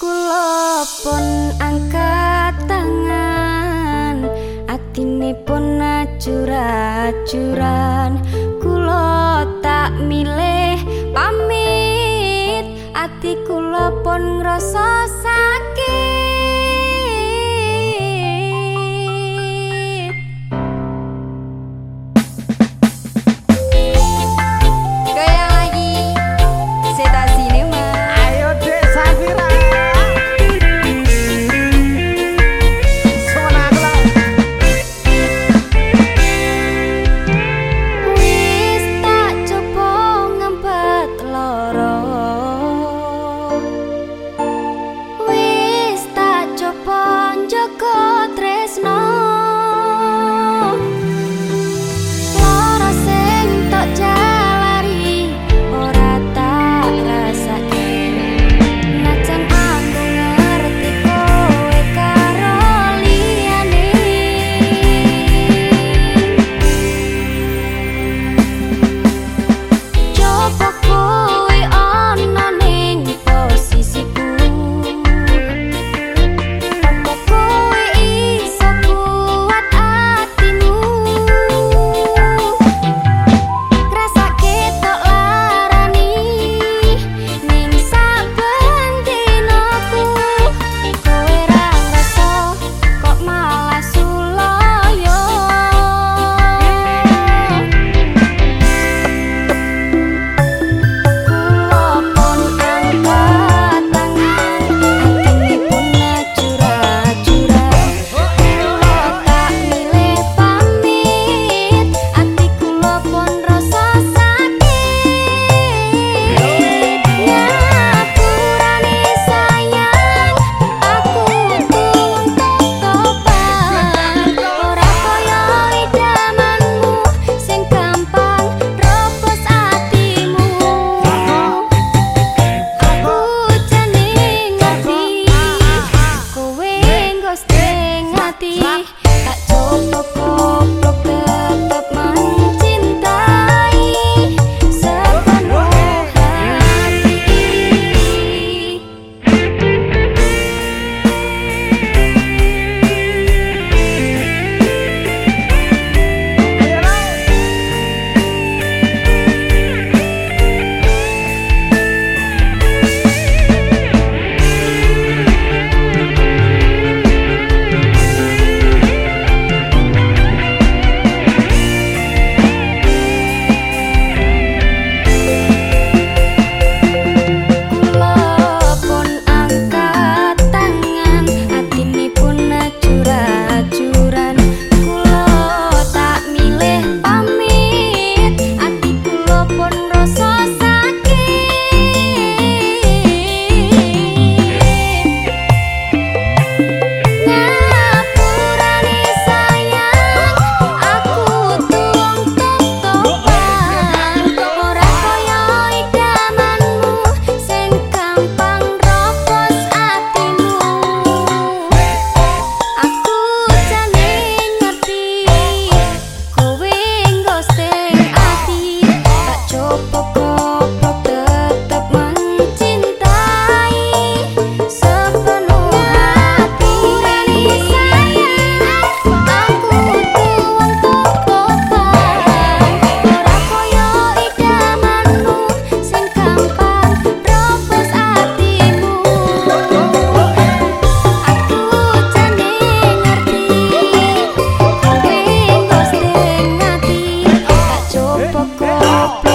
Kula pun angkat tangan Atine pun acur-acuran tak milih pamit Ati kula pun ngrasa sakit for Oh,